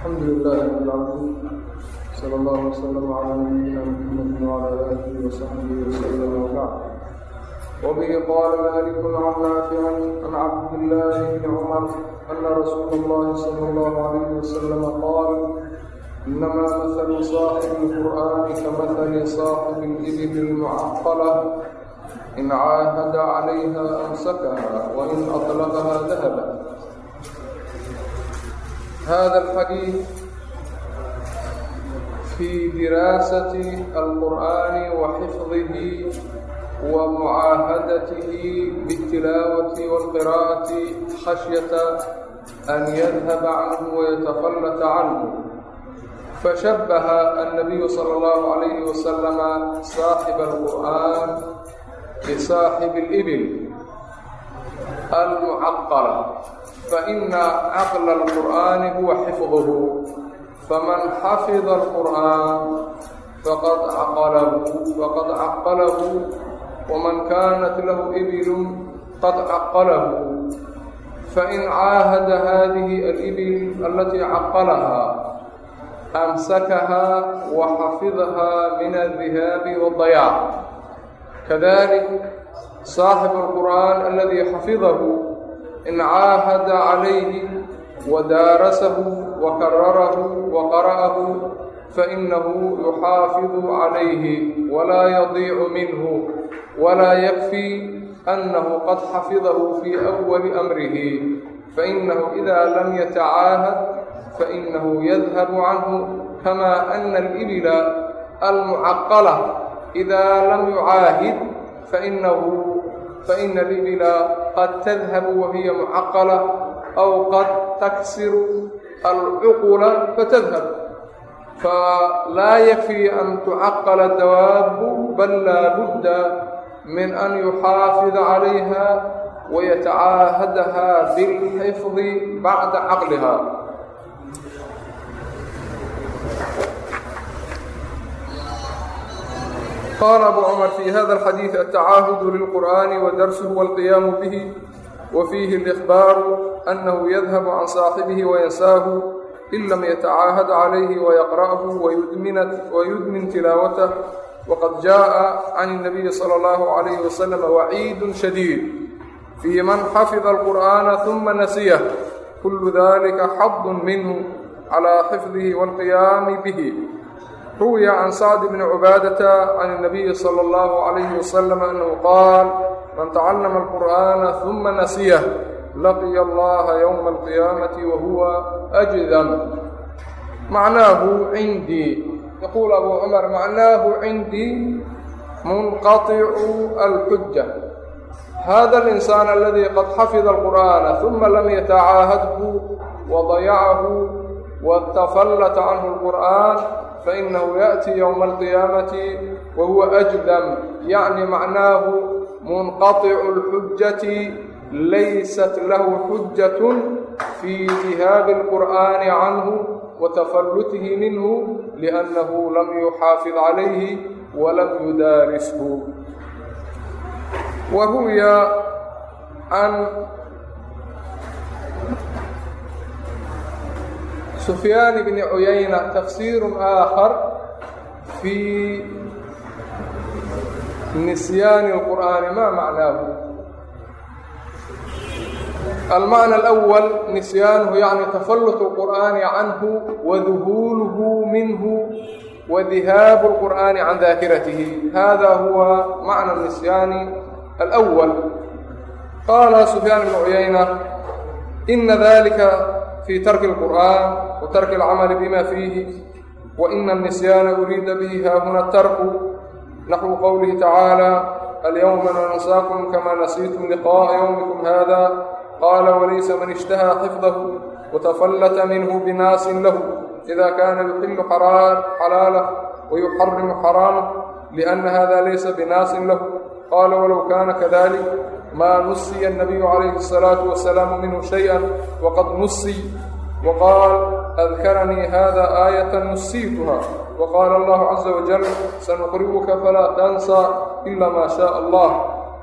الحمد لله رب العالمين صلى الله وسلم على نبينا محمد وعلى اله وصحبه وسلم وبعد وبه قال مالك عن نافع عن عبد الله بن عمر ان رسول الله صلى الله عليه وسلم قال انما مثل صاحب القران كمثل صاحب الابل المعقله ان عاهد عليها امسكها وان اطلقها ذهبت هذا الحديث في دراسة القرآن وحفظه ومعاهدته بالتلاوة والقراءة خشية أن يذهب عنه ويتفلت عنه فشبه النبي صلى الله عليه وسلم صاحب القرآن بصاحب الإبل المعقلة faإna caqla الqur'aani huwa xifduhu faman xafida الqur'aan faqad caqalahu wman kaanat lahu ibil qad caqalahu fain caahada hadihi alibil alatii caqalahaa amsakahaa wa xafidahaa min aldihaabi wاdayaac kadalik saaxibu اlqur'aan aladii xafidahu حفظه إن عاهد عليه ودارسه وكرره وقرأه فإنه يحافظ عليه ولا يضيع منه ولا يكفي أنه قد حفظه في أول أمره فإنه إذا لم يتعاهد فإنه يذهب عنه كما أن الإبل المعقلة إذا لم يعاهد فإنه فإن الإبل قد تذهب وهي معقلة أو قد تكسر العقل فتذهب فلا يكفي أن تعقل الدواب بل لا بد من أن يحافظ عليها ويتعاهدها بالحفظ qala abu cumar fi hada alxadiidi atacaahudu lilqur'ani wa darsuhu walqiyaamu bihi wa fiihi alikhbaaru annahu yadhabu can saaxibihi wayansaahu in lam yatacaahad calayhi wayaqra'hu wayudmin tilaawatah waqad jaaءa can الnabiyi salى اllahu عalayhi wasalam waciidu shadiid fii man xafida alqur'aana ثuma nasiyah kulu dalika xadun minhu calىa xifdihi wاlqiyaami bihi ruwiya can sacd bni cubaadata can اnabiyi salى اllahu عalayhi wasalam annahu qaal man tacallama alqur'aana huma nasiyah laqiya allaha ywma alqiyaamati wahuwa ajdam macnaahu cindii yaquul abu cumar macnaahu cindii munqaطicu alxuja hada alinsaan aladii qad xafida alqur'aana huma lam yatacaahadhu wadayacahu watafallata canhu اlqur'aan فإنه يأتي يوم القيامة وهو أجدم يعني معناه منقطع الحجة ليست له حجة في ذهاب القرآن عنه وتفلته منه لأنه لم يحافظ عليه ولم يدارسه وروي عن سفyاaن بن عyayنة تفsير آkخر في نسyاaن القرآaن mا معناه المعنى الأول نسyاaنه يعnي تفلت القرآaن عnه وذhوله مiنه وذhاaب القرآaن عن ذاkرته hذا هو معنى النسyاaن الأول qال سفyاaن بن عyayنة إن ذلكa fii tarki اlqur'an wa tarki اlcamali bima fiihi wa ina اnisyaana uriida bihi haahuna tarku naxwu qowlihi tacaala alyowma nansaakum kama nasiitum liqaءa ywmikum hada qaala walaysa man ishtahaa xifdahu watafallata minhu binaasin lahu ida kana yuxilu xalaalah wayuxarimu xaraamah liana hada laysa binaasin lahu qaala walow kana kadalik maa nusiya الnabiyu عalayhi الsalaaةu وasalaamu minhu shayئa waqad nusiy waqaal adkaranii hada aayata nusiytuha wqaala allahu caza wajal sanuqri'uka falaa tansa ila maa shaء allah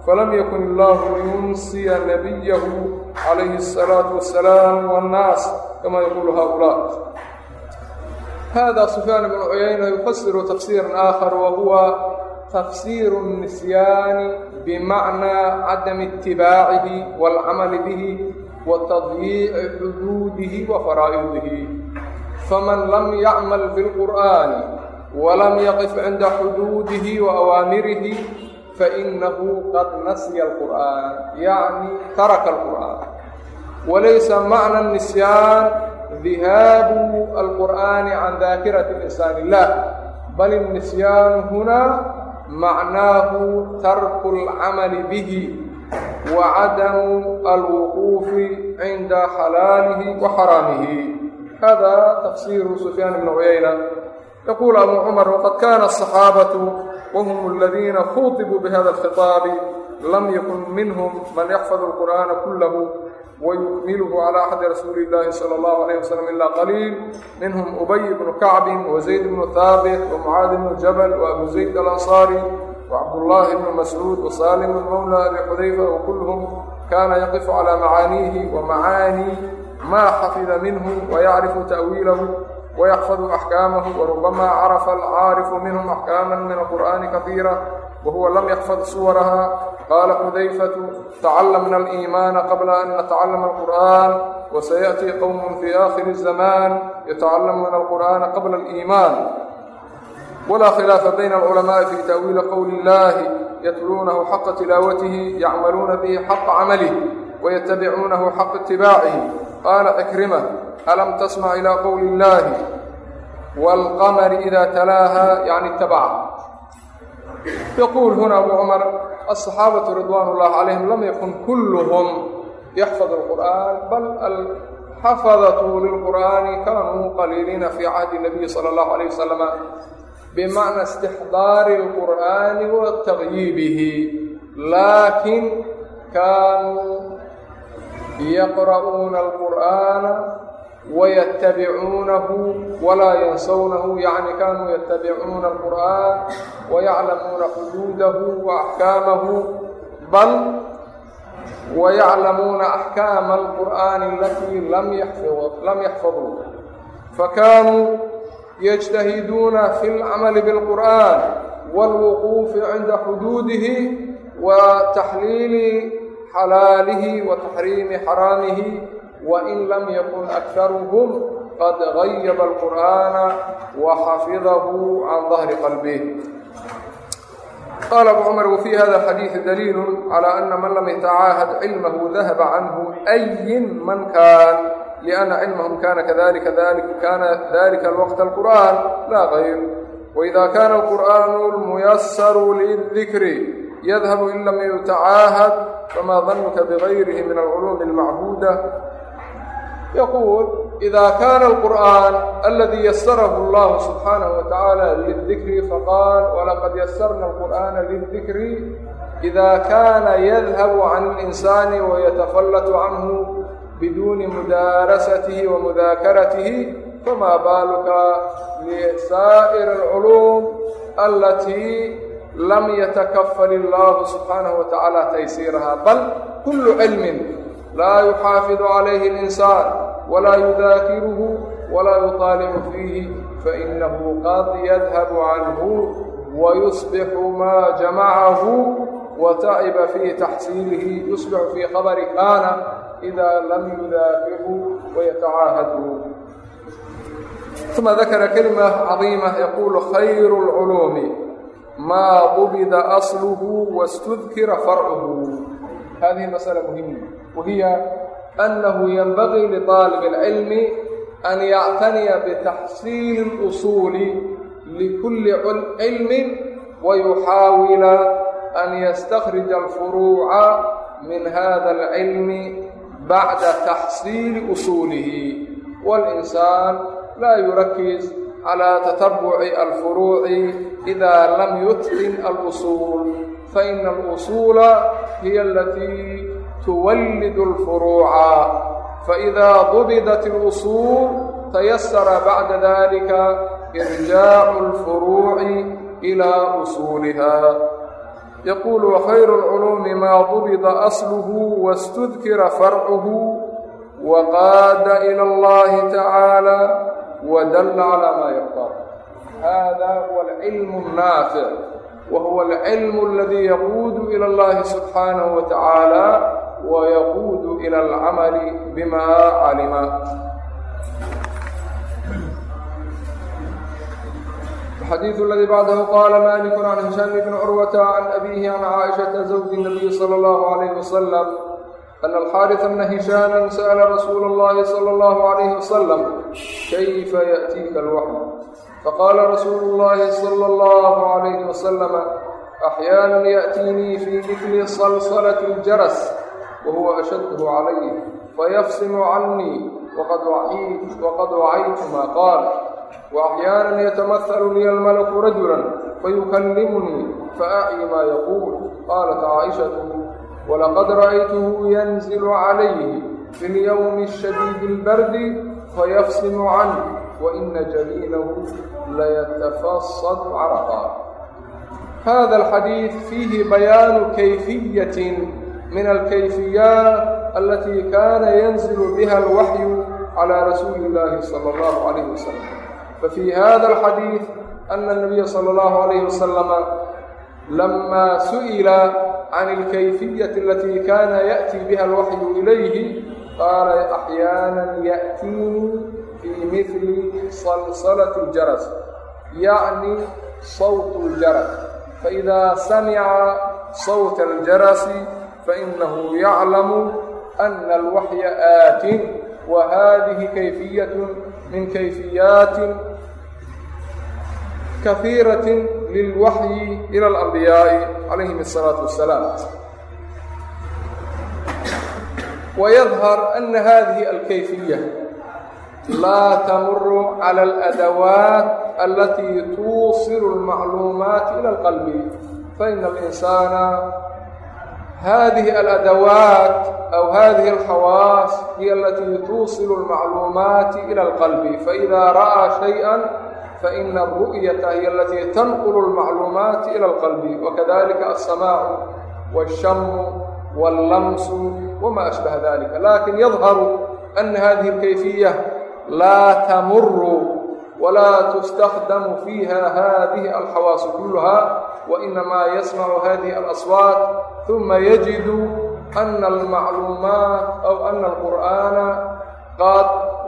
falam yakun illaahu liyunsiya nabiyahu calayhi الsalaaةu wasalaam wاnnaas kama yaquulu haulaa hada sufyaan ibnu cuyayna yufasiru tafsiira aakhar wahuwa tafsiiru الnisyaani bimacnaa cadami itibaacihi wاlcamali bihi wa tadyiici xuduudihi wa faraa'idihi faman lam yacmal biاlqur'aani walam yaqif cinda xuduudihi wa awaamirihi fainahu qad nasya alqur'aan yacni taraka alqur'aan walaysa macna nisyaan dihaabu alqur'aani can daakirati linsaan illah bal innisyaanu hunaa macnaahu tarku alcamali bihi wa cadamu alwuquufi cinda xalaalihi wa xaraamihi hada tafsiru sufyaan ibnu cuyayna yaquul abu cumar waqad kana asaxaabatu wahum aladiina khuutibuu bihada alkhitaabi lam yakun minhum man yaxfadu alqur'aana kullahu ويؤمله على أحد رسول الله صلى الله عليه وسلم إلا قليل منهم أبي بن كعب وزيد بن ثابت ومعاذ بن جبل وأبو زيد الأنصاري وعبد الله بن مسعود وسالم المولى لحذيفة وكلهم كان يقف على معانيه ومعاني ما حفظ منه ويعرف تأويله ويحفظ أحكامه وربما عرف العارف منهم أحكاما من القرآن كثيرة وهو لم يحفظ صورها قال حذيفة تعلمنا الإيمان قبل أن نتعلم القرآن وسيأتي قوم في آخر الزمان يتعلمون القرآن قبل الإيمان ولا خلاف بين العلماء في تأويل قول الله يتلونه حق تلاوته يعملون به حق عمله ويتبعونه حق اتباعه قال أكرمة ألم تسمع إلى قول الله والقمر إذا تلاها يعني اتبعها يقول هنا أبو عمر الصحابة رضوان الله عليهم لم يكن كلهم يحفظ القرآن بل الحفظة للقرآن كانوا قليلين في عهد النبي صلى الله عليه وسلم بمعنى استحضار القرآن وتغييبه لكن كانوا يقرؤون القرآن ويتبعونه ولا ينسونه يعني كانوا يتبعون القرآن ويعلمون حدوده وأحكامه بل ويعلمون أحكام القرآن التي لم يحفظ لم يحفظوا فكانوا يجتهدون في العمل xalaalihi wa taxriimi xaraamihi wain lam yakun akharuhum qad gayaba alqur'aana wa xafidahu can dahri qalbih qala abu cumar wafii hada xadiidi daliilu calaa ana man lam yatacaahad cilmahu dahaba canhu ayin man kaan lianna cilmahum kana kadalika kana dalika alwaqt alqur'aan laa gayr waida kana alqur'aanu lmuyasaru lidikri كان القرآن الميسر للذكر يذهب إن لم يتعاهد فما ظنك بغيره من العلوم المعهودة يقول إذا كان القرآن الذي يسره الله سبحانه وتعالى للذكر فقال ولقد يسرنا القرآن للذكر إذا كان يذهب عن الإنسان ويتفلت عنه بدون مدارسته ومذاكرته فما بالك لسائر العلوم التي لم يتكفل الله سبحانه وتعالى تيسيرها بل كل علم لا يحافظ عليه الإنسان ولا يذاكره ولا يطالع فيه فإنه قد يذهب عنه ويصبح ما جمعه وتعب في تحصيله يصبح في خبر كان إذا لم يذاكره ويتعاهده ثم ذكر كلمة عظيمة maa dubida asluhu wاstudkira farcuhu hadihi masأla muhima wahiya أnnahu yanbagii liطaalib اlcilmi an yactaniya bitaxsiili اlusuuli likulli cilmin wayuxaawila an yastakhrija alfuruuca min hada alcilmi bacda taxsiili usuulihi wاlinsaan laa yurakis calى tatabuci alfuruuci إida lam yutqin alusuul faina alusuula hiya alatii tuwallid اlfuruuca faإida dubidat اlusuul tayasara bacda dalika irjaacu اlfuruuci إilى usuuliha yaquul wkhayr اlculuumi maa dubida asluhu wاstudkira farcuhu waqaada ilى اllahi tacaala wadalla calaa maa yardaa hada huwa alcilmu annaafic wa huwa alcilmu aladii yaquudu ila allahi subxaanahu wa tacaala wa yaquudu ila alcamali bima calima الxadيiث اladي bعdه qاla malik عan hisham bn curwة عan abihi عan caaئiشhaةa زwج النabiي slى الlه عlيه وsلم أن الحارث بن هشاما سأل رسول الله صلى الله عليه وسلم كيف يأتيك الوحي فقال رسول الله صلى الله عليه وسلم أحيانا يأتيني في مثل صلصلة الجرس وهو أشده علي فيفصم عني وقد وعيت وقد وعيت ما قال وأحيانا يتمثل لي الملك رجلا فيكلمني فأعي ما يقول قالت عائشة ولقد رأيته ينزل عليه في اليوم الشديد البرد فيفصم عنه وإن جبينه ليتفصد عرقا هذا الحديث فيه بيان كيفية من الكيفيات التي كان ينزل بها الوحي على رسول الله صلى الله عليه وسلم ففي هذا الحديث أن النبي صلى الله عليه وسلم لما سئل عن الكيفية التي كان يأتي بها الوحي إليه قال أحيانا يأتيني في مثل صلصلة الجرس يعني صوت الجرس فإذا سمع صوت الجرس فإنه يعلم أن الوحي آت وهذه كيفية من كيفيات كثيرة lilwaxyi ila alanbiyaa'i calayhim asalaatu wasalaam wayadhar ana hadihi alkayfiya laa tamuru cala aladawaat alatii tuusilu almacluumaati ila alqalbi. Faina alinsaana هذه الأدوات أو هذه الحواس هي التي توصل المعلومات إلى القلب فإذا رأى شيئا faina alru'yata hiya alatii tanqulu almacluumaati ila alqalbi wakadalika alsamaacu waashamu wallamsu wama ashbaha dalika laakiin yadharu ana hadihi alkayfiya laa tamuru wla تsتخdم فيha hadiه الxawاaص كلhا وإنma yسمع hadiه الأصوات. ثuma yجد أن المعلومaaت أو أن القرآن qad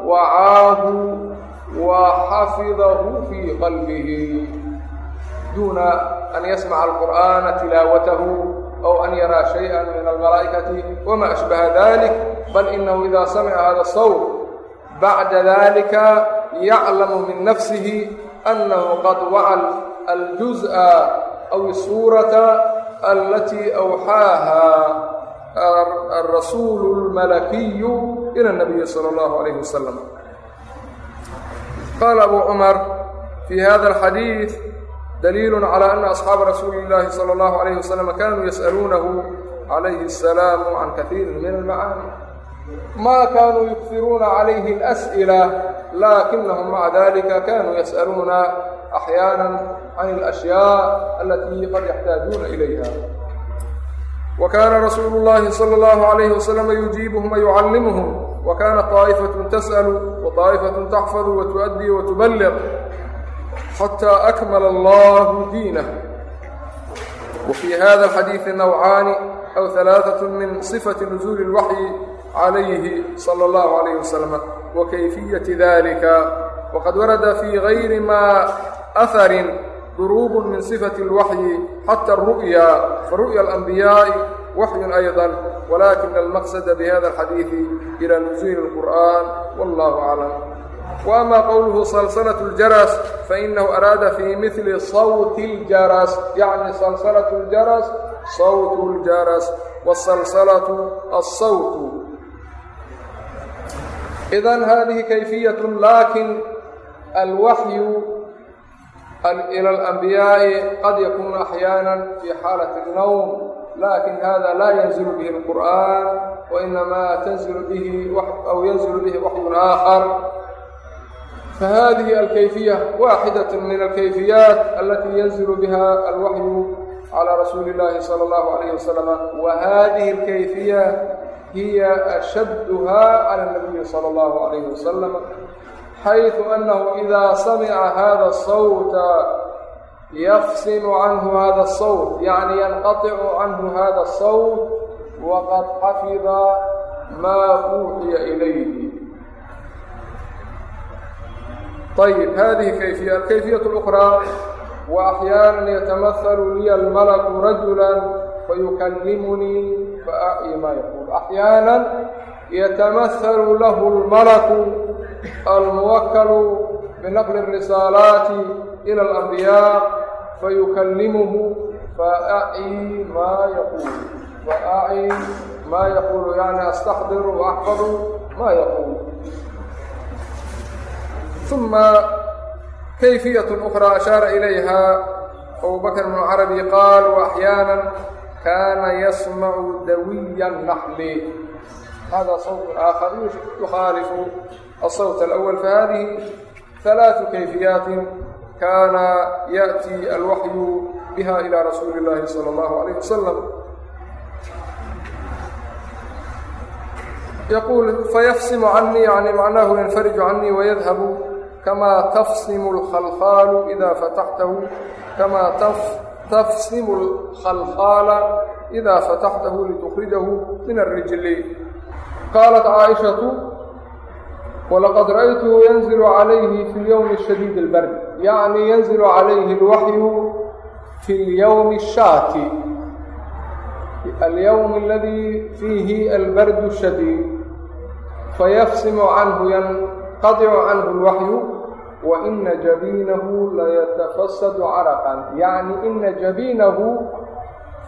وacaahu وحفظه في قلبه دون أن يسمع القرآن تلاوته أو أن يرى شيئا من الملائكة وما أشبه ذلك بل إنه إذا سمع هذا الصوت بعد ذلك يعلم من نفسه أنه قد وعى الجزء أو الصورة التي أوحاها الرسول الملكي إلى النبي صلى الله عليه وسلم قال أبو عمر في هذا الحديث دليل على أن أصحاب رسول الله صلى الله عليه وسلم كانوا يسألونه عليه السلام عن كثير من المعاني ما كانوا يكثرون عليه الأسئلة لكنهم مع ذلك كانوا يسألون أحيانا عن الأشياء التي قد يحتاجون إليها وكان رسول الله صلى wa kaana طaa'ifatun tas'alu wa طaa'ifatun taxfadu wa tu'addi wa tuballiq xataa akmala allahu diinah wa fii hada alxadiidi nawcaani aw halaaثat min sifati nuzuuli اlwaxyi calayhi salى اllahu عalayh wasalam wa kayfiyati dalika waqad warada fii gayri ma ahari duruub min sifati اlwaxyi xata اru'ya faru'ya alأnbiyaaءi waxyun ayضa walakina almaqsada bihada alxadiidi ila nusuuli اlqur'an wallah aclam waama qowluhu salsalaة اljaras fainahu araada fi mili sawti اljaras yacni salsalaة اljaras sawt اljaras wاsalsalaة الsawt idan hadihi kayfiyaة laakiin alwaxyu إlى الأنbiyaaءi qad yakunu أxyaaنا fي xaalaة الnowm laakiin hada la yanzil bih الqur'an وinama tnzil bih aw yanzil bih waxyu آakar fahadihi alkayfiya waaxidaة min alkayfiyaat alati yanzil biha alwaxyu calى rasuuli اllahi salى اllahu عalayh waslama wahadihi اlkayfiya hiya ashadha calى الnabiyi salى اllahu عalayh waslama xayثu أnnahu إida samca hada الsawta yfsil canhu hada الsawt yacni yanqaطicu canhu hada الsawt waqad xafida maa uuxiya ilayhi ayb hadihi kayfiya alkayfiyaة اlأkraa وأxyaana yatamahalu liya اlmalaku rajula fayukallimunii faima yaqul axyaana yatamahalu lahu اlmalaku الملك الموكل بنقل الرسالات إلى الأنبياء فيكلمه فأعي ما يقول فأعي ما يقول يعني أستحضر وأحفظ ما يقول ثم كيفية أخرى أشار إليها أبو بكر بن عربي قال وأحيانا كان يسمع دوي النحل هذا صوت آخر يخالف الصوت الأول فهذه ثلاث كيفيات كان يأتي الوحي بها إلى رسول الله صلى الله عليه وسلم يقول فيفصم عني يعني معناه ينفرج عني ويذهب كما تفصم الخلخال إذا فتحته كما تف تفصم الخلخال إذا فتحته لتخرجه من الرجل قالت عائشة ولقد رأيته ينزل عليه في اليوم الشديد البرد يعني ينزل عليه الوحي في اليوم الشاتي اليوم الذي فيه البرد الشديد فيفصم عنه ينقطع عنه الوحي وإن جبينه ليتفسد عرقا يعني إن جبينه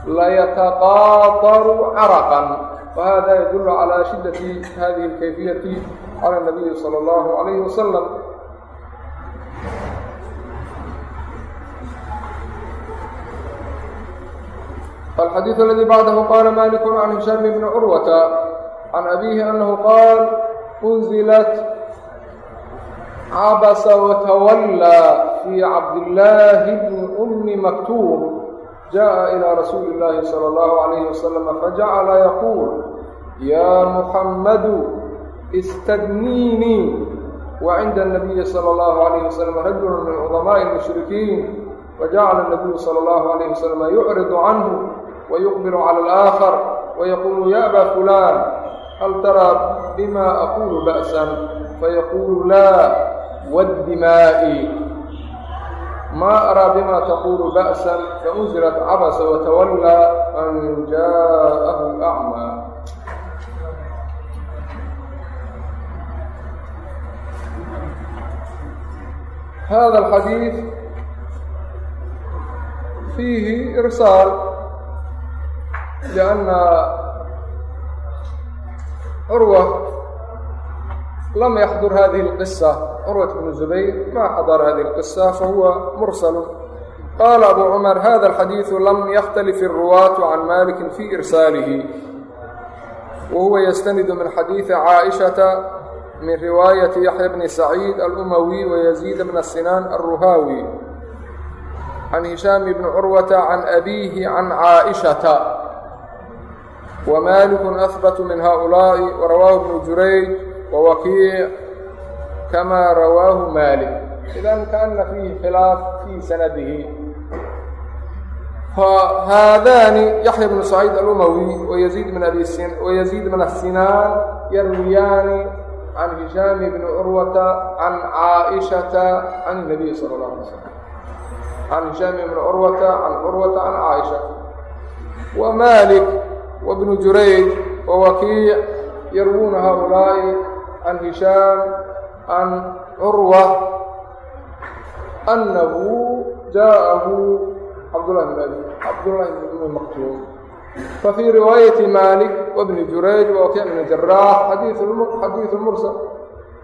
ليتقاطر عرقا وhada يdل عalى شhidaة hadihi الkayfiyaة عlى النabiyi slى الlaه عalيه وsلم الxadيiث اladي bعdh qاla malik عn هiشham بn curwة عan أbiهi أnه qاl أنزلت cabس وتwlى في cabdاللahi بn أmi مkتوم جاء إلى رسول الله صلى الله عليه وسلم فجعل يقول يا محمد استغنيني وعند النبي صلى الله عليه وسلم رجل من عظماء المشركين فجعل النبي صلى الله عليه وسلم يعرض عنه ويقبل على الآخر ويقول يا أبا فلان هل ترى بما أقول بأسا فيقول لا والدماء ما أرى بما تقول بأسا فأنزلت عبس وتولى أن جاءه الأعمى هذا الحديث فيه إرسال لأن عروة lam yaxdur hadihi اlqisa curwat bnu zubayr ma xadar hadihi اlqisa fahuwa mursalu qaala abu cumar hada alxadiidu lam yakhtalif iruwaatu can maliki fi irsaalihi wahuwa yastanidu min xadiidi caaishata min riwaayati yaxya bni saciid alumawi wayaziid bna sinaan alruhaawi can hishaam bni curwata can abiihi can caaishata wmaaliku ahbatu min haؤulaaءi warawaahu bnu jurayj ووكيع كما رواه مالك إذن كأن فيه خلاف في سنده فhاdاni يحيى بن سعيد الأموي ويزيد بن السinاn يرويان عن هشام بن عروة عن عائشة عن النبي صلى الله عليه وسلم عن هشام بن عروة عن عروة عن عائشة ومالك وابن جريج ووكيع يروون هؤلاء can hishaam can curwa annahu jaءahu cabdulahi cabdullahi bn maqtuum fafii riwaayati maalik wbni jurayj wawakiic bn jaraax xadiiu mursal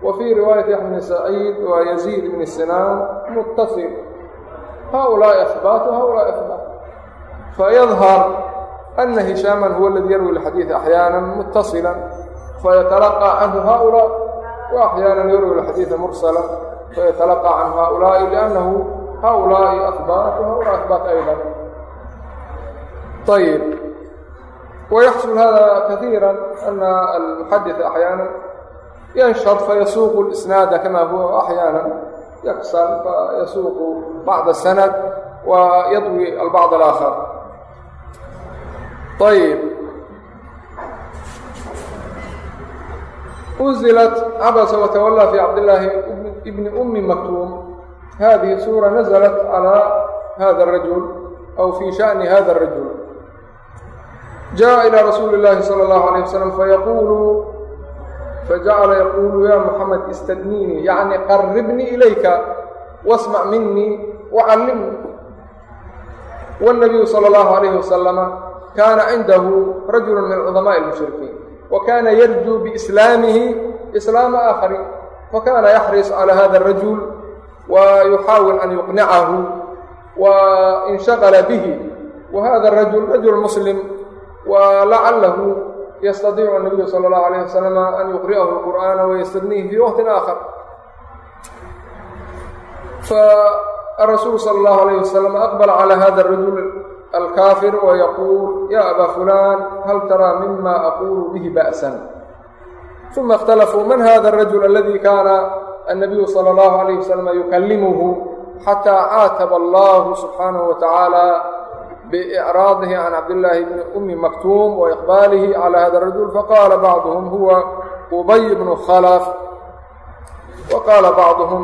wafii riwaayati yaxya bni saciid wa yaziid bni sinaan muttasil haulaaءi axbaatu haulaai axbaat fayadhar ana hishaaman huwa aladi yarwi اlxadiid axyaana mutasila فيتلقى عنه هؤلاء وأحيانا يروي الحديث مرسلا فيتلقى عن هؤلاء لأنه هؤلاء أثبات وهؤلاء أثبات أيضا طيب ويحصل هذا كثيرا أن المحدث أحيانا ينشط فيسوق الإسناد كما هو أحيانا يكسل فيسوق بعض السند ويضوي البعض الآخر طيب unzilat cabasa watawallaa fii cabdillaahi ibni ummi maktuum hadihi suura nasalat calaa hada arajul aw fii shani hada arajul jaa ilaa rasuuli llaahi sala allahu alayh wasalam fayaquulu fajacala yaquulu yaa muxamed istadniinii yacni qaribnii ilayka wasmac minii wacallimnii wاnabiyu salى اllahu alayhi wasalama kaana cindahu rajulu min cudamaءi اlmushrikiin wa kaana yarjuu biislaamihi islaama aakharin fakaana yaxris calaa hada arajul wa yuxaawil an yuqnicahu wa inshaqala bihi wa hada arajul rajul muslim wa lacalahu yastadiicu nabiyu sala allahu alayh wasalam an yuqri'ahu lqur'aana wayastadnihi fii waqtin aakhar faarasuulu sala allahu alayh wasalam aqbala calaa hada arajul alkaafir oo yaquul yaa abaa fulaan hal taraa mima aquulu bihi ba'san uma اkhtalafuu man hada الrajul aladi kaana annabiyu salى اllahu alayh wasalama yukallimuhu xataa caataba allahu subxaanahu watacaala biicraadihi can cabdillaahi bni umi maktuum wa iqbaalihi calaa hada rajul faqaala bacduhum huwa ubay bnu khalaf wa qaala bacduhum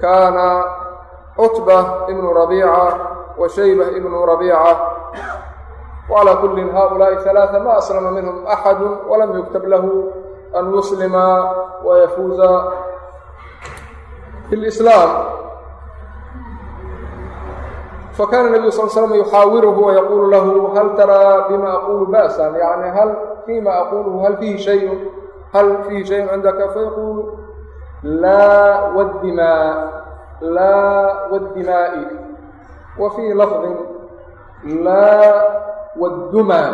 kaana cutba ibnu rabiica ربيعة وعلى كل هؤلاء ثلاثة ما أسلم منهم أحد ولم يكتب له أن يسلم ويفوز في الإسلام فكان النبي صلى الله عليه وسلم يحاوره ويقول له هل ترى بما أقول بأسا يعني هل فيما أقوله هل فيه شيء هل فيه شيء عندك فيقول لا والدماء لا والدماء وفي لفظ لا والدمى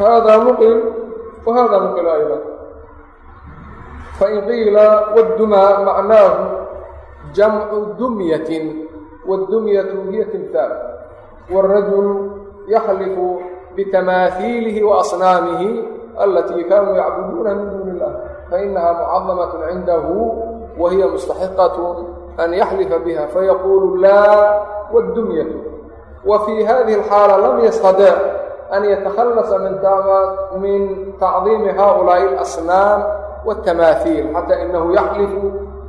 هذا نقل وهذا نقل أيضا فإن قيل والدمى معناه جمع دمية والدمية هي تمثال والرجل يحلف بتماثيله وأصنامه التي كانوا يعبدونها من دون الله فإنها معظمة عنده وهي مستحقة أن يحلف بها an yaxlifa biha fayaquulu laa wadunyatu wa fii hadihi alxaala lam yastadic an yatakhallasa min tacdiimi haulaai alasnaam wاtamaaiil xataa inahu yaxlifu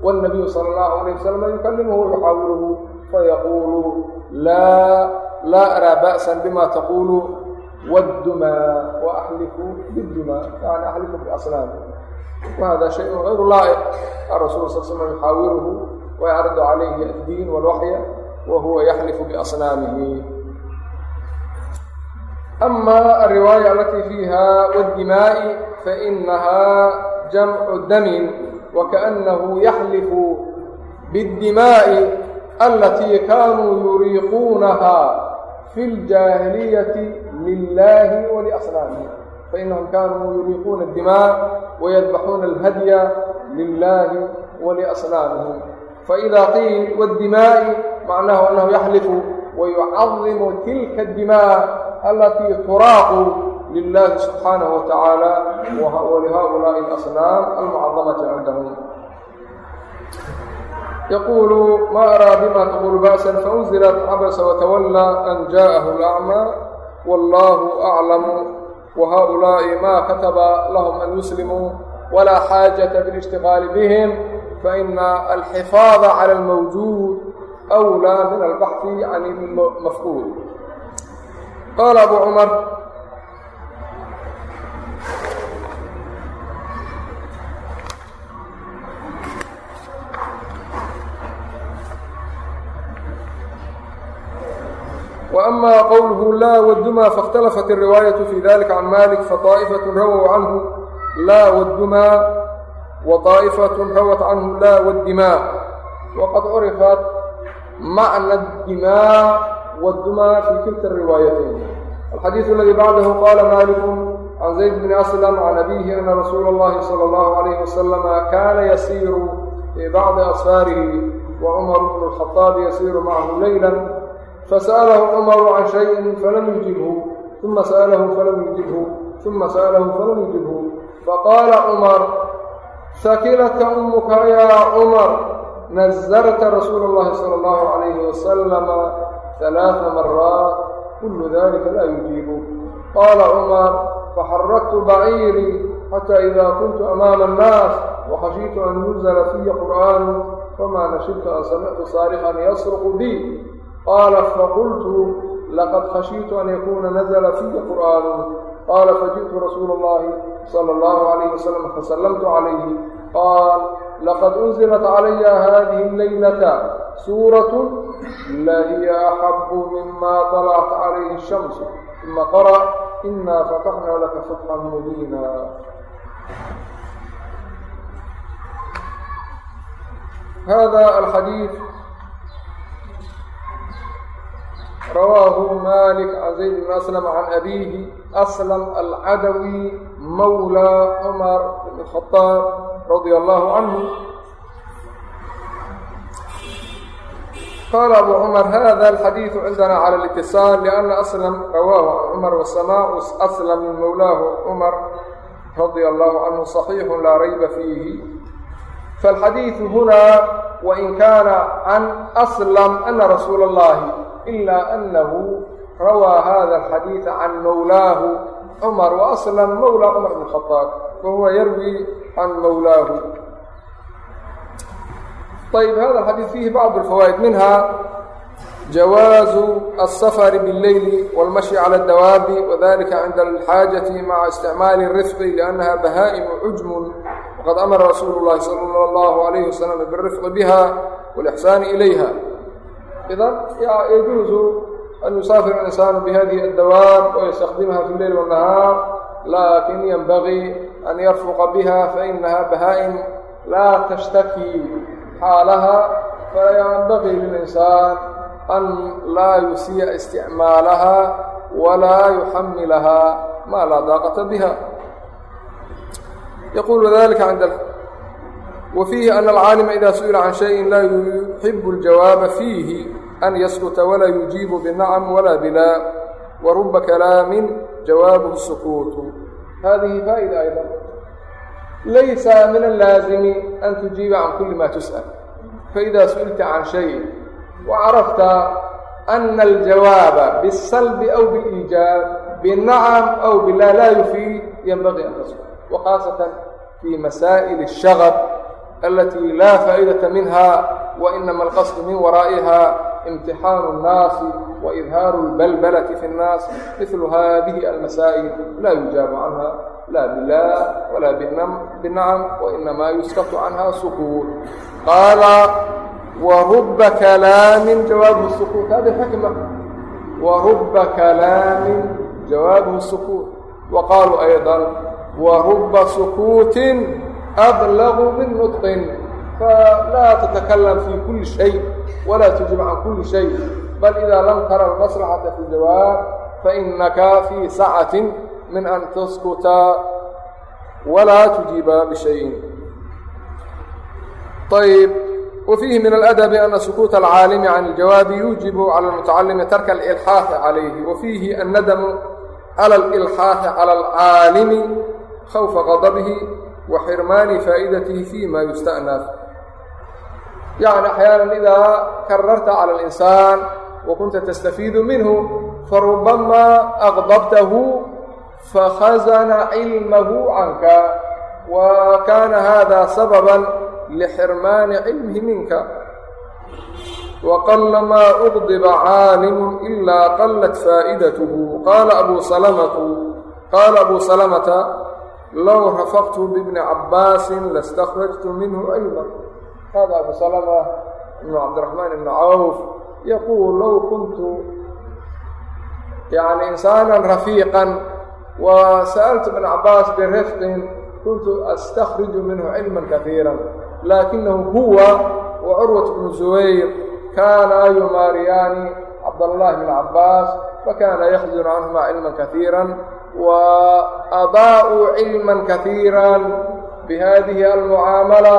wاnabiyu sala اllahu alayه wasalam yukallimhu wayuxaawiruhu fayaquulu laa araa ba'san bima taqulu wاddumaa waaxlifu bidumaa yani axlifu biasnaami wahada shayu غayru laa'iq arasuul sal slm yuxaawiruhu ويعرض عليه الدين والوحي وهو يحلف بأصنامه أما الرواية التي فيها والدماء فإنها جمع دم وكأنه يحلف بالدماء التي كانوا يريقونها في الجاهلية لله ولأصنامه فإنهم كانوا يريقون الدماء ويذبحون الهدي لله ولأصنامهم faida qiil wاdimaa'i macnahu anahu yaxlifu wayucadimu tilka اdimaa alatii turaaqu lilahi subxaanaه wa tacaala walihaulaaءi اlasnaam almucadamati cindahum yaqulu ma araa bima tqul ba'san faunzilat cabasa watawallaa an jaءahu اlacmaa wallaahu aclamu whaؤulaaءi ma kataba lahum an yuslimuu walaa xaajata biاlاshtiqaali bihim faإن الحفاaظ عlى الموجود أولى من البحث عن المفقود qال أbو cمر وأma qwله lا wdma faاkتلفت الرiواaيaة في ذلك عن mالك faطائفة rwوا عnه lا wdma وطائفة روت عنه لا والدماء وقد عرفت معنى الدماء والدمى في كلتا الروايتين الحديث الذي بعده قال مالك عن زيد بن أسلم عن أبيه أن رسول الله صلى الله عليه وسلم كان يسير في بعض أسفاره وعمر بن الخطاب يسير معه ليلا فسأله عمر عن شيء فلم يجبه ثم سأله فلم يجبه ثم سأله فلم يجبه فقال عمر sakinaka ummuka yaa cumar nazarta rasuula اllahi salى اllahu عalayhi wasalama ثalaaثa maraat kulu dalika laa yujiibu qaala cumar faxaraktu baciirii xata ida kuntu amaama الnaas wakhashiitu an yunzla fiya qur'aan fama nashibtu an samictu saarixan yasruqu bi. Qaala faqultu laqad khashiitu an yakuuna nazla fiya qur'aan qaala fajiئtu rasuul اllahi salى اllahu عalayh wasalam fasallamtu calayhi qaal laqad unzilat calaya hadihi اleylata suuraة la hiya axabu mima طalcat calayhi الshams uma qara ina fataxna laka fatxa mubiina hada alxadiid rawaahu malik can zayd bn aslam can abiihi aslam alcadawi mawla cumar bn khadaab radia allahu canhu qala abu cumar hada alxadiidu cindana cala litisaal liana aslam rawaahu can cumar wasamaau aslam mawlaahu cumar radia allahu canhu صaxiixu laa rayba fiihi. Faاlxadiidu huna wain kaana can aslam ana rasuula اllahi إلا أنه روى هذا الحديث عن مولاه عمر وأصلا مولى عمر بن الخطاب وهو يروي عن مولاه طيب هذا الحديث فيه بعض الفوائد منها جواز السفر بالليل والمشي على الدواب وذلك عند الحاجة مع استعمال الرفق لأنها بهائم عجم وقد أمر رسول الله صلى الله عليه وسلم بالرفق بها والإحسان إليها idan yajuuzu an yusaafir insaanu bihadihi addawaab wa yastakdimha fi leyl wanahaar laakiin yanbagii an yarfuqa biha fainaha bahaa-in laa tashtaki xaalaha fayanbagii lilinsaan an laa yusiya isticmaalaha walaa yuxamilaha maa laa daaqata biha yaqulu dalika cinda wa fiihi ana alcaalima idaa su'ila can shayin laa yuxibu aljawaaba fiihi an yaskuta walaa yujiibu binacam walaa bilaa. Wa ruba kalaamin jawaabuhu sukuutu hadihi faa'ida ayda laysa min allaazimi an tujiiba can kulli ma tus'al. Faida su'ilta can shayin. Wa carafta ana aljawaaba biاsalbi aw biiijaab bnacam aw bila laa yufiid yanbagii an tasku wa khaasatan fii masaa'il الshaqb alatii laa faa'idata minha wa inama alqasdu min waraa'iha imtixaanu الnaasi waidhaaru اlbalbalati fi الnaas milu hadihi almasaa'il laa yujaabu canha laa bila walaa binacam wainamaa yuskatu canha sukuut qaala waruba kalaamin jawaabuhu sukuut hadi xikma waruba kalaamin jawaabuhu sukuut wa qaaluu ayضa sukuutin أبلغ من نطق فلا تتكلم في كل شيء ولا تجب عن كل شيء بل إذا لم ترى المصلحة في الجواب فإنك في سعة من أن تسكت ولا تجيب بشيء طيب وفيه من الأدب أن سكوت العالم عن الجواب يوجب على المتعلم ترك الإلحاح عليه وفيه الندم على الإلحاح على العالم خوف غضبه وحرمان فائدته فيما يستأنف يعني أحيانا إذا كررت على الإنسان وكنت تستفيد منه فربما أغضبته فخزن علمه عنك وكان هذا سببا لxirmaani cilmihi minka وqلma أغضب cاalم إlا qلت faaئdaته qاla أbu سلمةu qاla أbu سلمةa low rafqت ببن cabاasi لاsتkرجت minه cilmا hada abu سلمة بن cabdالرحمن بن cوف yquل low kuntu yani إنسانا رفيقا وسألت بن cabاas برفق kuntu أsتkرج minه cilmا kaثيirا laakinahu huwa wa curwat bnu zubayr kaanaa yumaariyaani cabdاllahi bn cabaas fakana yakzunu canhuma cilma kahiira wa adaa'uu cilma kahiira bihadihi almucaamala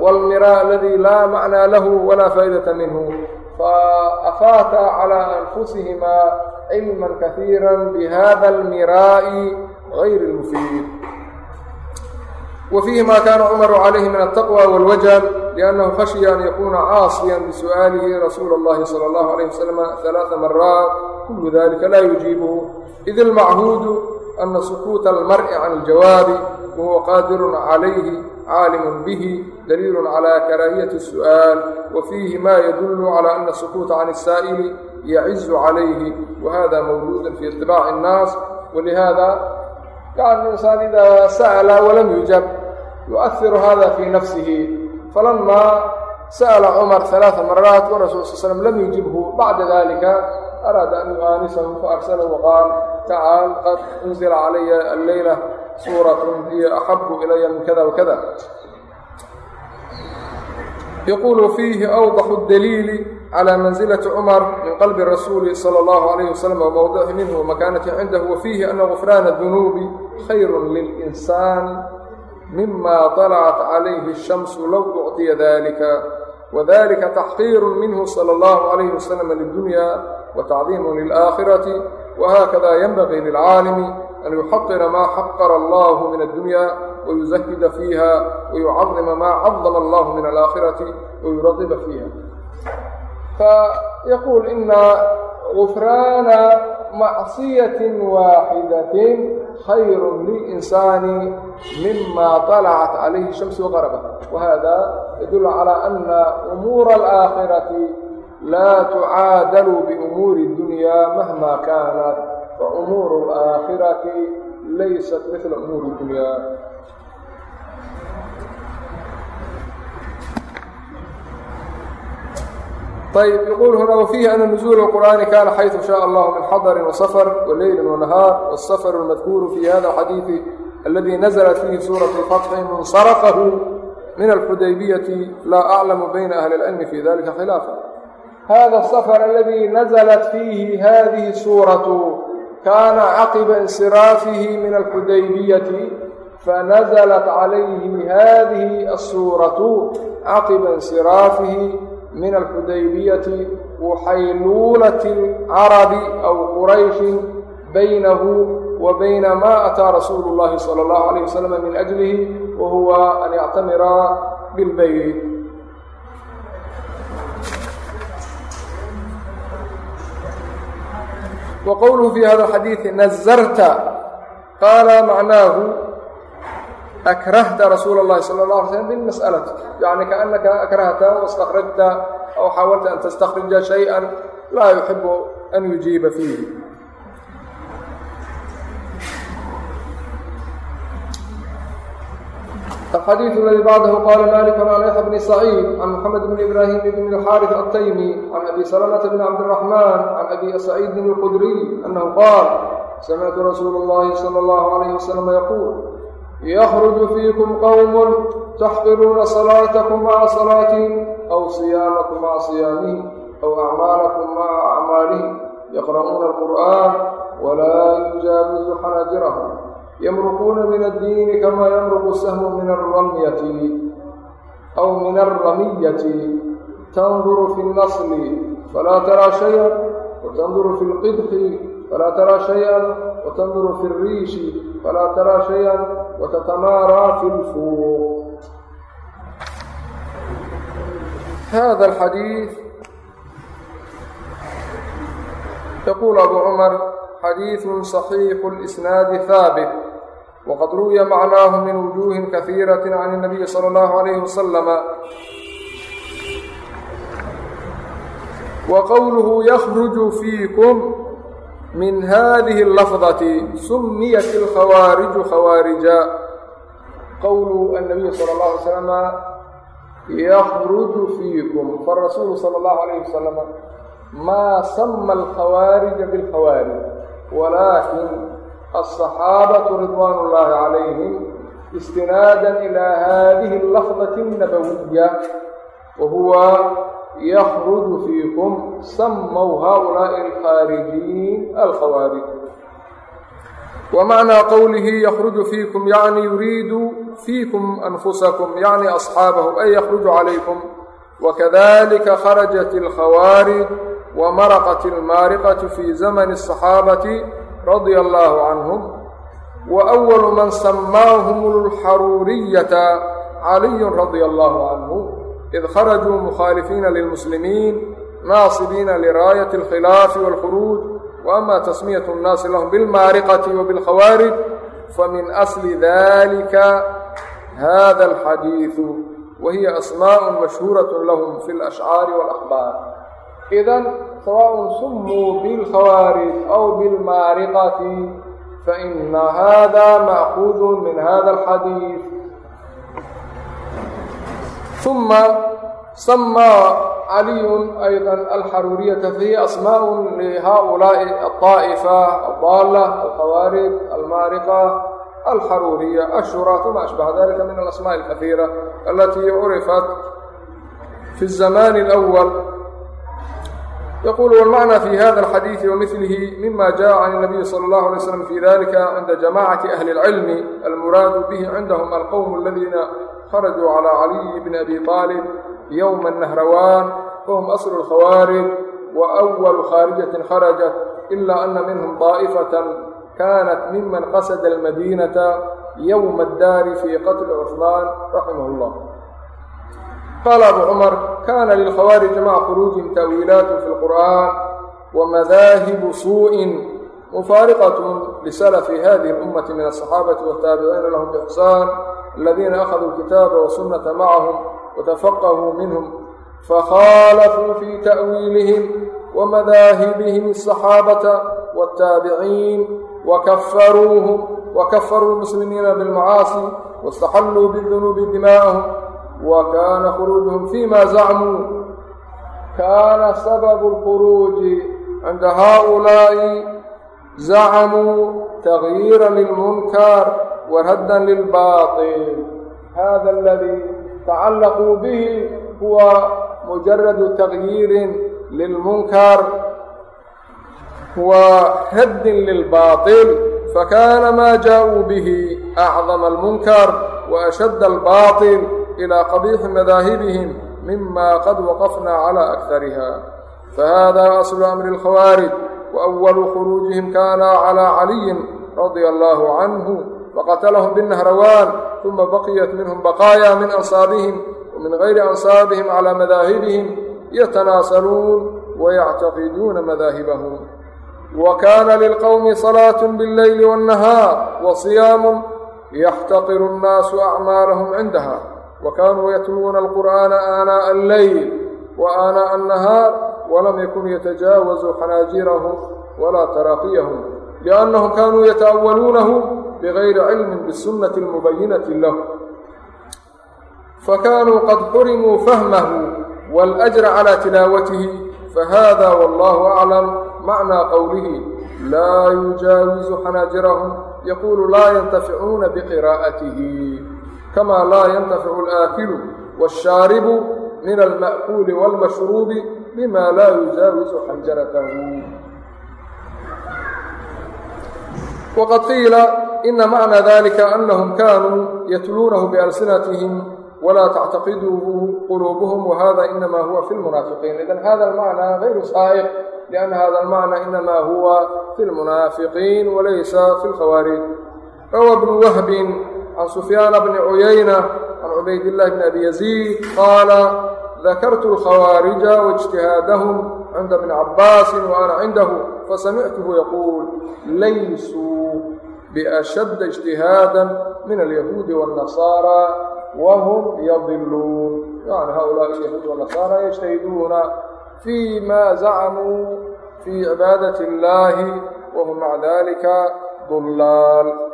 wاlmira aladi laa macnaa lahu walaa faa'idata minhu faafaata calى anfusihima cilma kahiira bihada almiraa'i gayr اlmufiid وفيه ما كان عمر عليه من التقوى والوجل لأنه خشي أن يكون عاصيا بسؤاله رسول الله صلى الله عليه وسلم ثلاث مرات كل ذلك لا يجيبه إذ المعهود أن سكوت المرء عن الجواب وهو قادر عليه عالم به دليل على كراهية السؤال وفيه ما يدل على أن السكوت عن السائل يعز عليه وهذا موجود في اتباع الناس ولهذا kaana insaan idaa sa'la walam yujab yu'ahiru hada fii nafsihi falamaa sa'la cumar alaaa maraat warasul sal slm lam yujibhu bacda dalika araada an yu'aanisahu faarsalahu qaal tacaal qad unzila calaya alleyla suuratun hiya axabu ilaya min kada wakada yaqulu fiihi awdaxu daliili clى manزilaةi cmar min qalbi rasuuli salى اllahu عalayh waslm wamowdici minhu wamakanati cindah wa fiihi ana gufraana dunuubi الذنوب خير للإنسان مما طلعت عليه الشمس لو أعطي ذلك وذلك تحقير منه صلى الله عليه وسلم للدنيا وتعظيم للآخرة وهكذا ينبغي للعالم أن يحقر ما حقر الله من الدنيا ويزهد فيها ويعظم ما عظم الله من الآخرة ويرغب فيها فيقول إن غفران معصية واحدة خير للإنسان مما طلعت عليه الشمس وغربت وهذا يدل على أن أمور الآخرة لا تعادل بأمور الدنيا مهما كانت فأمور الآخرة ليست مثل أمور الدنيا ayb yquul huna wafiihi ana nuzuul qur'aani kaana xaysu shaء allah min xadarin wasafar waleyli wanahaar wsafar madkuuru fi hada xadiidi aladi naزlat fiihi suuraة اfatxi munsarafahu min alxudaybiyati laa aclamu bayna ahli اlcilmi fi dalika khilaafa hada safar aladi naزlat fiihi hadihi suuratu kaana caqiba insiraafihi min alxudaybiyati fanazlat calayhi hadihi الsuuraة caqiba insiraafihi السورة عقب انصرافه من الحديبية وحيلولة العرب أو قريش بينه وبين ما أتى رسول الله صلى الله عليه وسلم من أجله وهو أن يعتمر بالبيت وقوله في هذا الحديث نزرت قال معناه akrahta rasuula اllahi sala اla alay slm bilmas'alati yani kaanaka akrahta waاstakrajta aw xaawalta an tastakrija shayئa laa yuxibu an yujiiba fiihi الxadيiث اladي bعdه qال mالك عن عlيح بن سعيid عن محamed بن إbrاhيم بن الxاrث التymي عن أbي سلمة بن cبدالرحمن عن أbي سعيid الخdري أنه qاal sمعtu رasuul الlahi slى الlه عlيه وsلم yquل يخرج فيكم قوم تحقرون صلاتكم مع صلاتهم أو صيامكم مع صيامهم أو أعمالكم مع أعمالهم يقرؤون القرآن ولا يجاوز حناجرهم يمرقون من الدين كما يمرق السهم من الرمية أو من الرمية تنظر في النصل فلا ترى شيئا وتنظر في القدح فلا ترى شيئا وتنظر في الريش فلا ترى شيئا وتتمارى في الفوق هذا الحديث يقول أبو عمر حديث صحيح الإسناد ثابت وقد روي معناه من وجوه كثيرة عن النبي صلى الله عليه وسلم وقوله يخرج فيكم min hadihi اlafdati sumiyat اlkhawaariju khawaarija qowlu annabiy sala اllah alay slama yakruju fiikum farasuulu sala اllahu alayh wasalam maa sama alkhawaarija bilkhawaarij walaakin alصaxaabatu ridwaan اllahi calayhim istinaadan ilaa hadihi اllafdati اnabawiya wa yakhruju fiikum samow haulaa'i alkhaarijiin alkhawaarij wa macnaa qowlihi yakhruju fiikum yacni yuriidu fiikum anfusakum yacni asxaabahu ay yakhruju calaykum wakadalika kharajat alkhawaarij wamaraqat almaariqatu fi zamani asaxaabati radia allahu canhum wa awalu man samaahum alxaruuriyata caliyu radia allahu canhu الله عنه إذ خرجوا مخالفين للمسلمين ناصبين لراية الخلاف والخروج وأما تسمية الناس لهم بالمارقة وبالخوارج فمن أصل ذلك هذا الحديث وهي أسماء مشهورة لهم في الأشعار والأخبار إذا سواء سموا بالخوارج أو بالمارقة فإن هذا مأخوذ من هذا الحديث uma samaa caliyu ayda alxaruuriyata fiihi asmaء lihaaulaaءi aطaa'ifa adala alkhawaarij almaariqa alxaruuriya ashura uma ashbaha dalika min alasmaء اlkahiira alatii curifat fi الzamani اlأwl يقول والمعنى في هذا الحديث ومثله مما جاء عن النبي صلى الله عليه وسلم في ذلك عند جماعة أهل العلم المراد به عندهم القوم الذين kharajuu calىa caliyi bni abi طaalib yowma nahrawaan wahum aslu اlkhawaarij wa أwalu khaarijatin kharajat ila ana minhum طaa'ifatan kanat miman qasada almadiinata yowma addaari fii qatli cuثmaan raximah اllah qaala abu cumar kana lilkhawaarij maca khuruujihim ta'wiilaat fi اlqur'an wmadaahibu suuءin mufaariqaة lisalafi hadihi اlummati min aلصaxaabati wالtaabiciina lahum bixsaan الذين أخذوا الكتاب والسنة معهم وتفقهوا منهم فخالفوا في تأويلهم ومذاهبهم الصحابة والتابعين وكفروهم وكفروا المسلمين بالمعاصي واستحلوا بالذنوب دماءهم وكان خروجهم فيما زعموا كان سبب الخروج عند هؤلاء زعموا تغييرا للمنكر وردا للباطل هذا الذي تعلقوا به هو مجرد تغيير للمنكر ورد للباطل فكان ما جاءوا به أعظم المنكر وأشد الباطل إلى قبيح مذاهبهم مما قد وقفنا على أكثرها فهذا أصل أمر الخوارج وأول خروجهم كان على علي رضي الله عنه faqatalahum binahrawaan uma baqiyat minhum baqaaya min ansaabihim wamin gayri ansaabihim calaa madaahibihim yatanaasaluun wayactaqiduuna madaahibahum wa kaana lilqowmi salaatun biاlleyli waاnnahaar wa siyaamun yaxtaqiru annaasu acmaalahum cindaha wa kaanuu yatluuna alqur'aana aanaa'a alleyl wa aanaa'a annahaar walam yakun yatajaawazu xanaajirahum walaa taraaqiyahum liannahum kaanuu yata'awaluunahu bغayri cilmi bالsunaةi اlmubayinaةi lah fakaanuu qad xurimuu fahmahu wاlأjra calى tilaawatihi fahada wاllahu aclam macnaa qowlihi laa yujaawizu xanaajirahum yaquulu laa yantaficuuna biqiraa'atihi kama laa yantaficu اlآakilu wالshaaribu min alma'kuuli wاlmashruubi bima laa yujaawizu xanjaratahu waqad qiila ina macna dalika anahum kanuu yatluunahu bialsinatihim wla tactaqiduuhu quluubuhum wahada inama huwa fi lmunaafiqiin idan hada almacna gayru saa'iq lianna hada almacna inama huwa fi lmunaafiqiin walaysa fi lkhawaarij rawa bnu wahbin can sufyaana bni cuyayna can cubayd illahi bni abi yaziid qaala dakartu alkhawaarija waijtihaadahum cinda bni cabaasin wa ana cindahu عنده فسمعته يقول ليسوا بأشد اجتهادا من اليهود والنصارى وهم يضلون يعني هؤلاء اليهود والنصارى يجتهدون فيما زعموا في عبادة الله وهم مع ذلك ضلال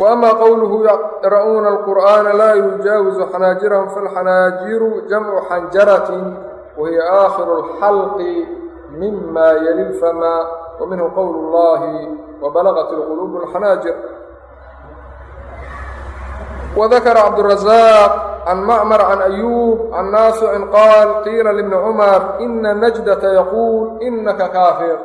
وأما قوله يقرؤون القرآن لا يجاوز حناجرهم فالحناجر جمع حنجرة وهي آخر الحلق مما يلي الفم ومنه قول الله وبلغت القلوب الحناجر وذكر عبد الرزاق عن معمر عن أيوب عن نافع قال قيل لابن عمر إن نجدة يقول إنك كافر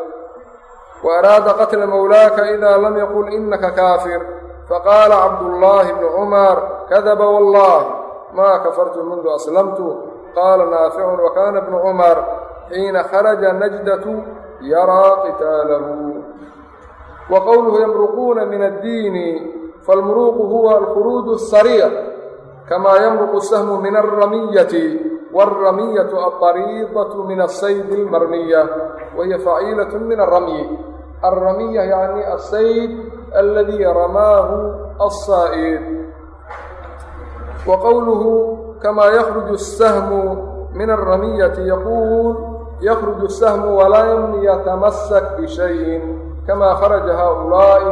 وأراد قتل مولاك إذا لم يقل إنك كافر فقال عبد الله بن عمر كذب والله ما كفرت منذ أسلمت قال نافع وكان ابن عمر حين خرج نجدة يرى قتاله wa qowluhu yamruquuna min addiini falmuruuqu huwa alkhuruuju الsariic kamaa yamruqu الsahmu min alramiyati wاlramiyatu alطariidaة min aلsayd اlmarmiya wahiya faciilaة min alramyi alramiya yacni aلsayd aladi ramaahu الsaa'id wa qowluhu kamaa yakruju الsahmu min alramiyati yaquul يkرج السهم وlm yتمسك بشhayء كma khرج هؤuلاaء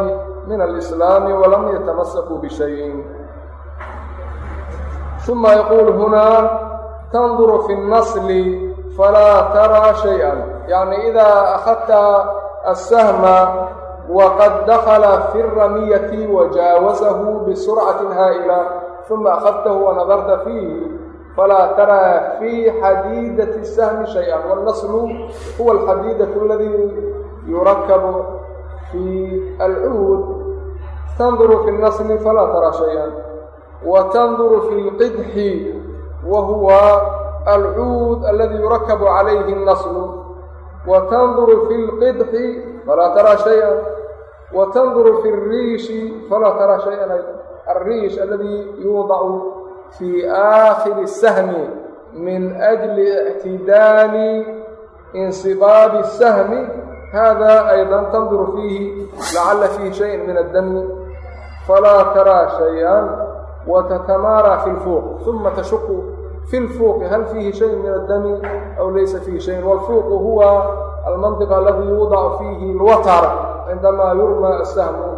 من الإسلام وlm yتمسكوا بشhayء ثuma يقول هنaa تنظر في النصل فlا ترى شhayئا يعني إذا أخذت السهم وqad dakla في الرمية وجاaوزه بسرعة hائلة ثuma أخذته ونظرت فيه falaa taraa fi xadiidaةi الsahmi shayئa wالnaslu huwa alxadiidaة aladii yurakabu fi alcuud tanduru fi الnasli falaa taraa shayئa وتنظر في القدح وهو العود الذي يركب عليه النصل وتنظر في القدح فلا ترى شيئا وتنظر في الريش فلا ترى شيئا أيضا الريش الذي يوضع fii aakhiri sahmi min ajli ictidaali insibaabi sahmi hada aydan tanduru fiihi lacalla fiihi shayan min addami falaa taraa shayan watatamaara fi lfuuq uma tashuqu في الفوق. هل فيه شيء من الدم أو ليس فيه شيء؟ والفوق هو المنطقة الذي يوضع فيه الوتر عندما يرمى السهم.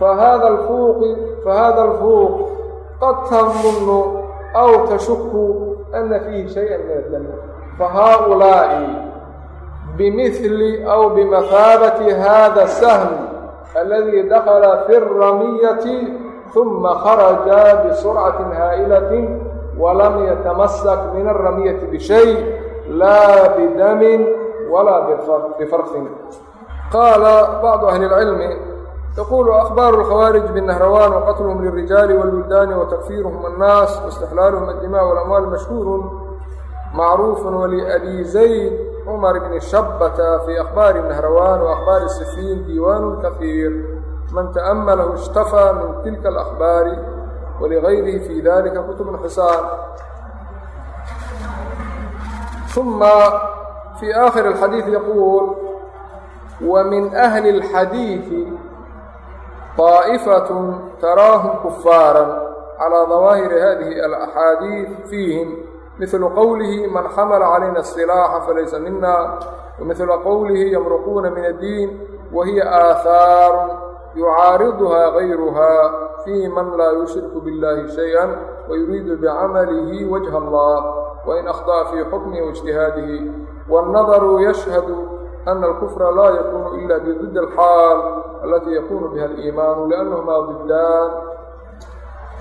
فهذا الفوق فهذا الفوق qad tadunnu aw tashuku ana fiihi shayan min adami fahaaulaa'i bimili aw bimahaabati hada asahm aladii dakala fi ramiyati uma kharaja bisurcatin haa'ilatin walam yatamasak min alramiyati bishay laa bidamin walaa bifarsin qaala bacdu ahli اlcilmi yqulu ahbaaru lkhawaarij binahrawaan waqatluhum lirijaali wاlwildaani watakfiiruhum annaas waistixlaaluhum addimaa walamwaal mashhuurun macruufun waliabi zayd cumar bni shabbata fii akhbaari nahrawaan waahbaari sifiin diiwaanun kafiir man ta'amalahu ishtafaa min tilka alakhbaari waligayrihi fii dalika kutubun xisaan uma fii aakhiri alxadiid yaquul wa min ahli اlxadiidi ومن أهل الحديث طائفة تراهم كفارا على ظواهر هذه الأحاديث فيهم مثل قوله من حمل علينا السلاح فليس منا ومثل قوله يمرقون من الدين وهي آثار يعارضها غيرها في من لا يشرك بالله شيئا ويريد بعمله وجه الله وإن أخطأ في حكمه واجتهاده ana alkufra laa yakuunu ila bididdi alxaal alatii yakunu biha aliimaanu liannahumaa diddaan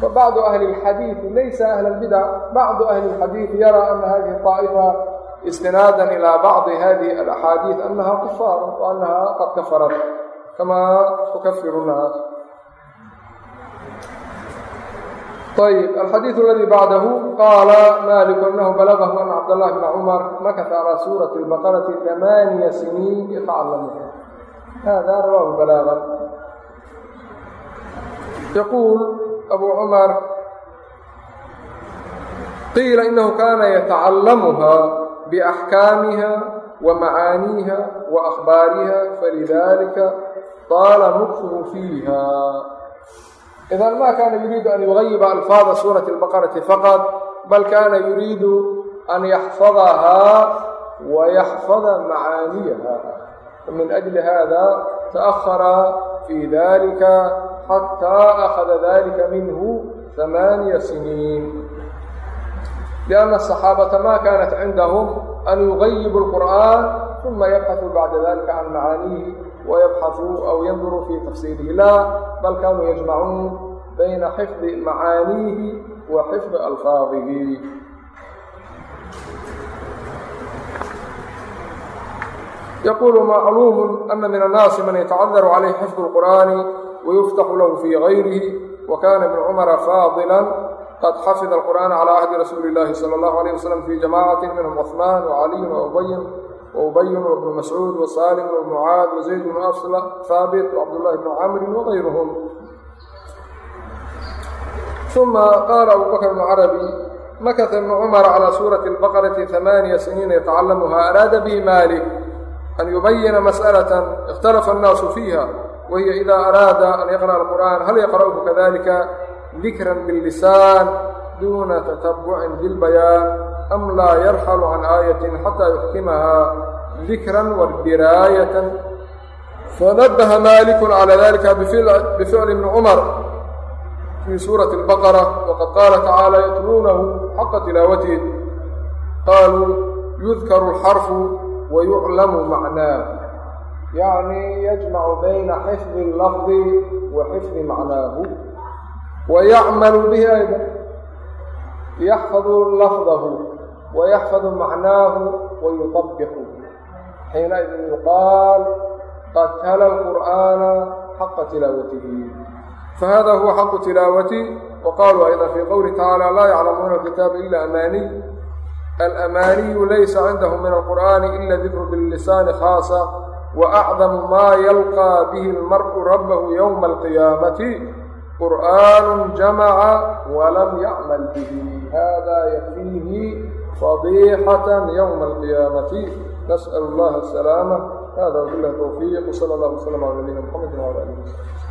fabacdu ahli اlxadiidi laysa ahla اlbidac bacdu ahli اlxadiidi yaraa ana hadihi طaa'ifa istinaadan ilaa bacdi hadihi alaxaadiid annaha kufaar waannaha qad kafarat kamaa tukafiru nnaas تكفر الناس طيب الحديث الذي بعده قال مالك أنه بلغه أن عبد الله بن عمر مكث على سورة البقرة ثمانية سنين يتعلمها هذا رواه بلاغا يقول أبو عمر قيل إنه كان يتعلمها بأحكامها ومعانيها وأخبارها فلذلك طال مكثه فيها إذا ما كان يريد أن يغيب ألفاظ سورة البقرة فقط بل كان يريد أن يحفظها ويحفظ معانيها ومن أجل هذا تأخر في ذلك حتى أخذ ذلك منه ثمانية سنين لأن الصحابة ما كانت عندهم أن يغيبوا القرآن ثم يبحثوا بعد ذلك عن معانيه ويبحث أو ينظر في تفسيره لا بل كانوا يجمعون بين حفظ معانيه وحفظ ألفاظه يقول معلوم أن من الناس من يتعذر عليه حفظ القرآن ويفتح له في غيره وكان ابن عمر فاضلا قد حفظ القرآن على عهد رسول الله صلى الله عليه وسلم في جماعة منهم عثمان وعلي وأبي وأبي وابن مسعود وصالم ومعاذ وزيد بن أصل ثابت وعبد الله بن عمرو وغيرهم ثم قال أبو بكر بن عربي مكث ابن عمر على سورة البقرة ثمانية سنين يتعلمها أراد به مالك أن يبين مسألة اختلف الناس فيها وهي إذا أراد أن يقرأ القرآن هل يقرأه كذلك ذكرا باللسان دون تتبع بالبيان أم لا يرحل عن آية حتى يحكمها ذكرا ودراية فنبه مالك على ذلك بفعل, بفعل ابن عمر في سورة البقرة وقد قال تعالى يتلونه حق تلاوته قالوا يذكر الحرف ويعلم معناه يعني يجمع بين حفظ اللفظ وحفظ معناه ويعمل به أيضا يحفظ لفظه ويحفظ معناه ويطبقه حينئذ يقال قد تلا القرآن حق تلاوته فهذا هو حق تلاوتي وقالوا أيضا في قوله تعالى لا يعلمون الكتاب إلا أماني الأماني ليس عندهم من القرآن إلا ذكر باللسان خاصة وأعظم ما يلقى به المرء ربه يوم القيامة قرآن جمع ولم يعمل به هذا يكفيه فضيحة يوم القيامة نسأل الله السلامة هذا وبالله التوفيق وصلى الله وسلم على نبينا محمد وعلى آله وصحبه